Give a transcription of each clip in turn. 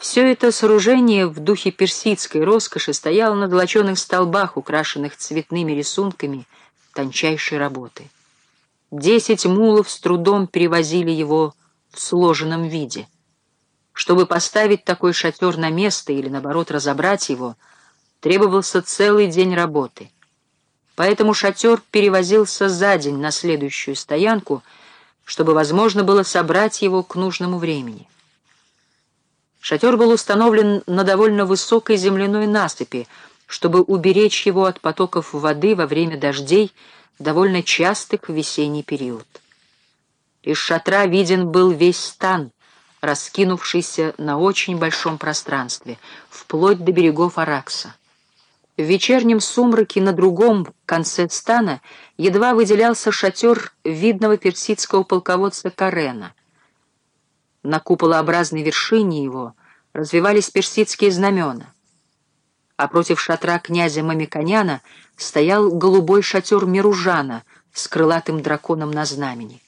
Все это сооружение в духе персидской роскоши стояло на золоченых столбах, украшенных цветными рисунками тончайшей работы. Десять мулов с трудом перевозили его в сложенном виде. Чтобы поставить такой шатер на место или, наоборот, разобрать его, требовался целый день работы. Поэтому шатер перевозился за день на следующую стоянку, чтобы возможно было собрать его к нужному времени. Шатер был установлен на довольно высокой земляной насыпи, чтобы уберечь его от потоков воды во время дождей, довольно частых в весенний период. Из шатра виден был весь стан, раскинувшийся на очень большом пространстве, вплоть до берегов Аракса. В вечернем сумраке на другом конце стана едва выделялся шатер видного персидского полководца Карена — на куполообразной вершине его развивались персидские знамена, а против шатра князя Мамиконяна стоял голубой шатер Миружана с крылатым драконом на знамени.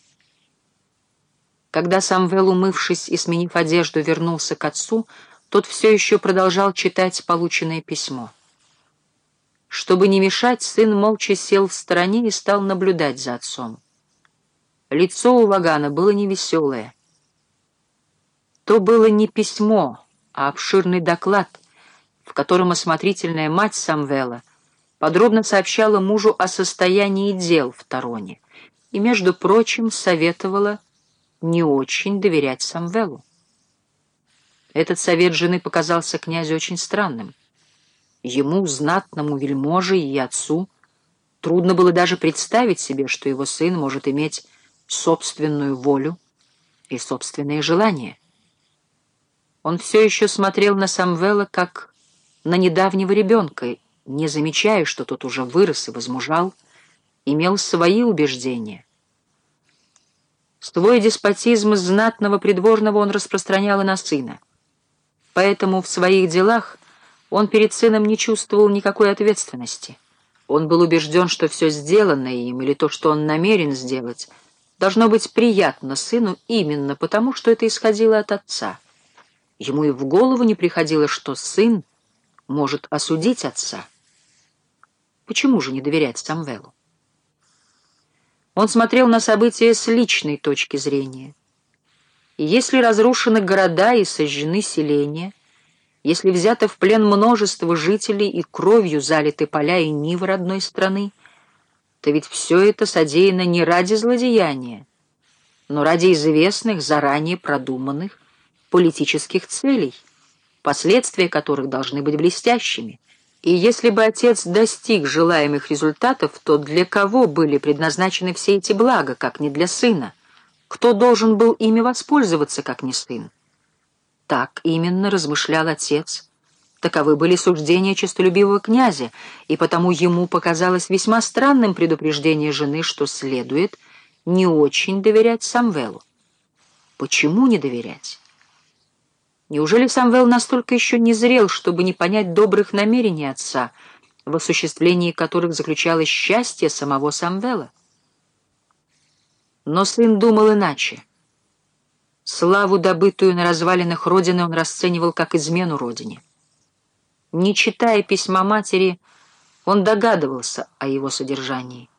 Когда Самвел, умывшись и сменив одежду, вернулся к отцу, тот все еще продолжал читать полученное письмо. Чтобы не мешать, сын молча сел в стороне и стал наблюдать за отцом. Лицо у Вагана было невеселое — то было не письмо, а обширный доклад, в котором осмотрительная мать Самвела подробно сообщала мужу о состоянии дел в Тароне и, между прочим, советовала не очень доверять Самвелу. Этот совет жены показался князю очень странным. Ему, знатному вельможе и отцу, трудно было даже представить себе, что его сын может иметь собственную волю и собственные желания. Он все еще смотрел на Самвела как на недавнего ребенка, не замечая, что тот уже вырос и возмужал, имел свои убеждения. Свой деспотизм знатного придворного он распространял и на сына. Поэтому в своих делах он перед сыном не чувствовал никакой ответственности. Он был убежден, что все сделанное им или то, что он намерен сделать, должно быть приятно сыну именно потому, что это исходило от отца. Ему и в голову не приходило, что сын может осудить отца. Почему же не доверять Самвелу? Он смотрел на события с личной точки зрения. И если разрушены города и сожжены селения, если взято в плен множество жителей и кровью залиты поля и нивы родной страны, то ведь все это содеяно не ради злодеяния, но ради известных, заранее продуманных политических целей, последствия которых должны быть блестящими. И если бы отец достиг желаемых результатов, то для кого были предназначены все эти блага, как не для сына? Кто должен был ими воспользоваться, как не сын? Так именно размышлял отец. Таковы были суждения честолюбивого князя, и потому ему показалось весьма странным предупреждение жены, что следует не очень доверять Самвелу. Почему не доверять? Неужели Самвел настолько еще не зрел, чтобы не понять добрых намерений отца, в осуществлении которых заключалось счастье самого Самвела? Но сын думал иначе. Славу, добытую на развалинах Родины, он расценивал как измену Родине. Не читая письма матери, он догадывался о его содержании.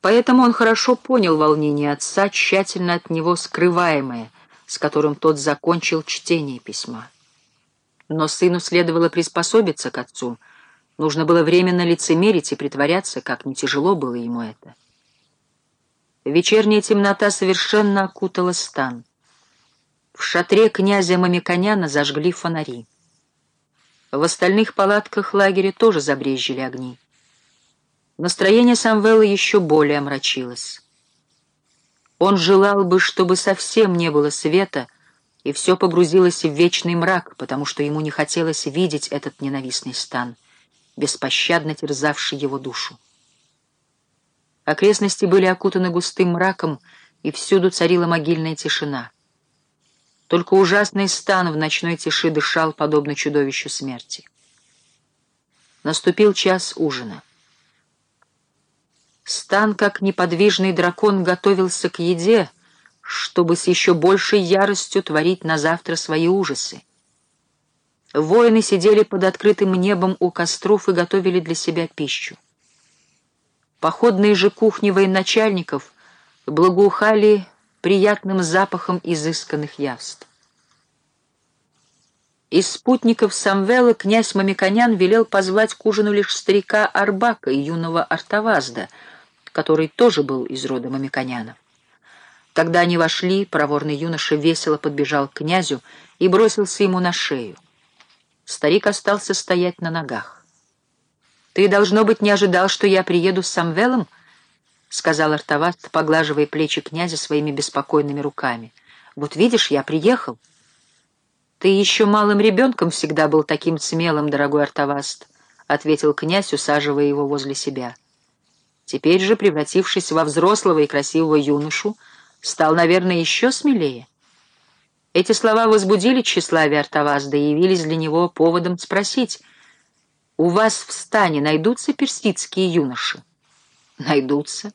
Поэтому он хорошо понял волнение отца, тщательно от него скрываемое — с которым тот закончил чтение письма. Но сыну следовало приспособиться к отцу. Нужно было временно лицемерить и притворяться, как не тяжело было ему это. Вечерняя темнота совершенно окутала стан. В шатре князя Мамиконяна зажгли фонари. В остальных палатках лагеря тоже забрезжили огни. Настроение Самвела еще более омрачилось. Он желал бы, чтобы совсем не было света, и все погрузилось в вечный мрак, потому что ему не хотелось видеть этот ненавистный стан, беспощадно терзавший его душу. Окрестности были окутаны густым мраком, и всюду царила могильная тишина. Только ужасный стан в ночной тиши дышал, подобно чудовищу смерти. Наступил час ужина. Стан, как неподвижный дракон, готовился к еде, чтобы с еще большей яростью творить на завтра свои ужасы. Воины сидели под открытым небом у костров и готовили для себя пищу. Походные же кухни военачальников благоухали приятным запахом изысканных явств. Из спутников Самвела князь Мамиконян велел позвать к ужину лишь старика Арбака и юного Артавазда, который тоже был из рода Мамиконянов. Когда они вошли, проворный юноша весело подбежал к князю и бросился ему на шею. Старик остался стоять на ногах. «Ты, должно быть, не ожидал, что я приеду с Самвелом?» — сказал Артаваст, поглаживая плечи князя своими беспокойными руками. «Вот видишь, я приехал». «Ты еще малым ребенком всегда был таким смелым, дорогой Артаваст», — ответил князь, усаживая его возле себя. «Теперь же, превратившись во взрослого и красивого юношу, стал, наверное, еще смелее». Эти слова возбудили тщеславие Артавазда и явились для него поводом спросить, «У вас в стане найдутся персидские юноши?» «Найдутся.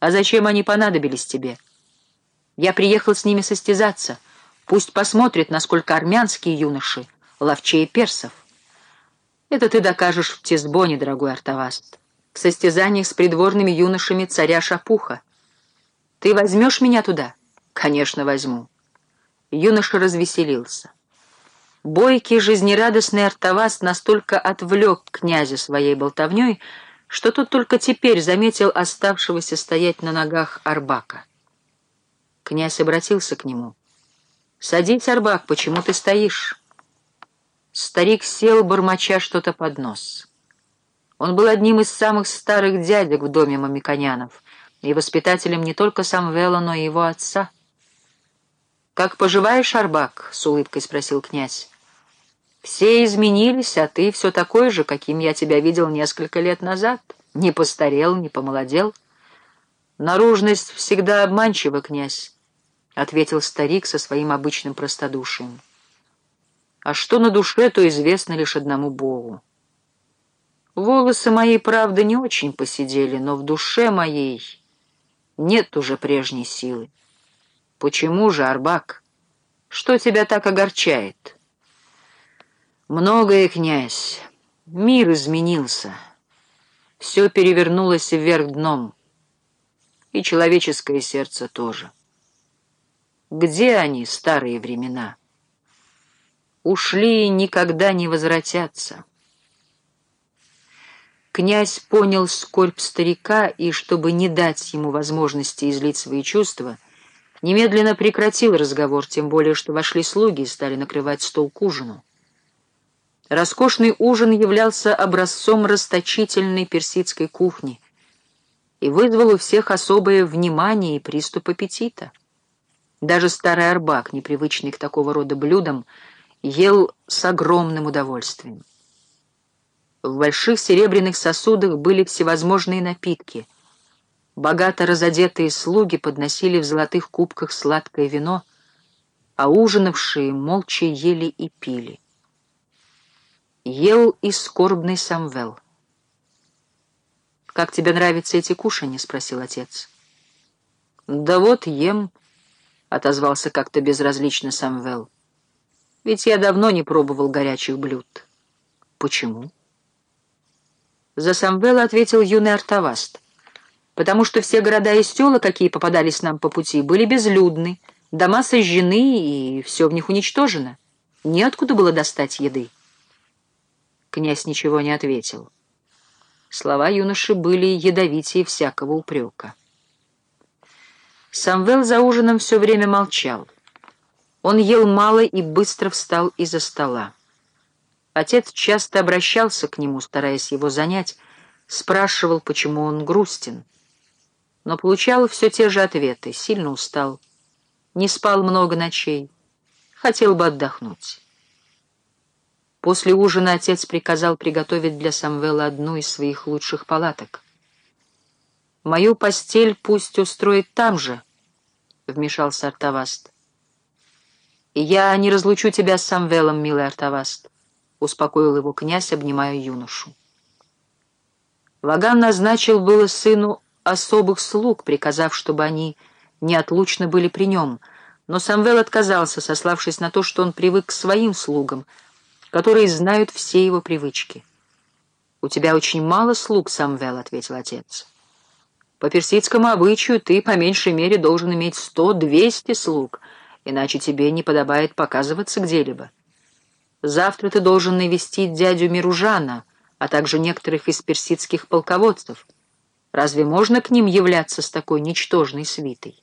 А зачем они понадобились тебе?» «Я приехал с ними состязаться». Пусть посмотрит, насколько армянские юноши ловчее персов. Это ты докажешь в Тисбоне, дорогой Артаваст, в состязаниях с придворными юношами царя Шапуха. Ты возьмешь меня туда? Конечно, возьму. Юноша развеселился. Бойкий, жизнерадостный Артаваст настолько отвлек князя своей болтовней, что тот только теперь заметил оставшегося стоять на ногах Арбака. Князь обратился к нему — «Садись, Арбак, почему ты стоишь?» Старик сел, бормоча что-то под нос. Он был одним из самых старых дядек в доме Мамиконянов и воспитателем не только Самвела, но и его отца. «Как поживаешь, Арбак?» — с улыбкой спросил князь. «Все изменились, а ты все такой же, каким я тебя видел несколько лет назад. Не постарел, не помолодел. Наружность всегда обманчива, князь. — ответил старик со своим обычным простодушием. «А что на душе, то известно лишь одному Богу. Волосы мои, правда, не очень посидели, но в душе моей нет уже прежней силы. Почему же, Арбак? Что тебя так огорчает?» «Многое, князь. Мир изменился. Все перевернулось вверх дном. И человеческое сердце тоже». Где они, старые времена? Ушли и никогда не возвратятся. Князь понял скорбь старика и, чтобы не дать ему возможности излить свои чувства, немедленно прекратил разговор, тем более, что вошли слуги и стали накрывать стол к ужину. Роскошный ужин являлся образцом расточительной персидской кухни и вызвал у всех особое внимание и приступ аппетита. Даже старый арбак, непривычный к такого рода блюдам, ел с огромным удовольствием. В больших серебряных сосудах были всевозможные напитки. Богато разодетые слуги подносили в золотых кубках сладкое вино, а ужинавшие молча ели и пили. Ел и скорбный Самвел. «Как тебе нравятся эти кушанья?» — спросил отец. «Да вот ем», — отозвался как-то безразлично Самвел. «Ведь я давно не пробовал горячих блюд». «Почему?» За Самвела ответил юный артоваст. «Потому что все города и села, какие попадались нам по пути, были безлюдны, дома сожжены, и все в них уничтожено. Неоткуда было достать еды». Князь ничего не ответил. Слова юноши были ядовитее всякого упрека. Самвел за ужином все время молчал. Он ел мало и быстро встал из-за стола. Отец часто обращался к нему, стараясь его занять, спрашивал, почему он грустен. Но получал все те же ответы. Сильно устал, не спал много ночей, хотел бы отдохнуть. После ужина отец приказал приготовить для Самвела одну из своих лучших палаток — Мою постель пусть устроит там же, — вмешался Артаваст. «Я не разлучу тебя с Самвелом, милый Артаваст», — успокоил его князь, обнимая юношу. Ваган назначил было сыну особых слуг, приказав, чтобы они неотлучно были при нем, но Самвел отказался, сославшись на то, что он привык к своим слугам, которые знают все его привычки. «У тебя очень мало слуг, Самвел», — ответил отец. «По персидскому обычаю ты по меньшей мере должен иметь сто-двести слуг, иначе тебе не подобает показываться где-либо. Завтра ты должен навестить дядю Миружана, а также некоторых из персидских полководцев. Разве можно к ним являться с такой ничтожной свитой?»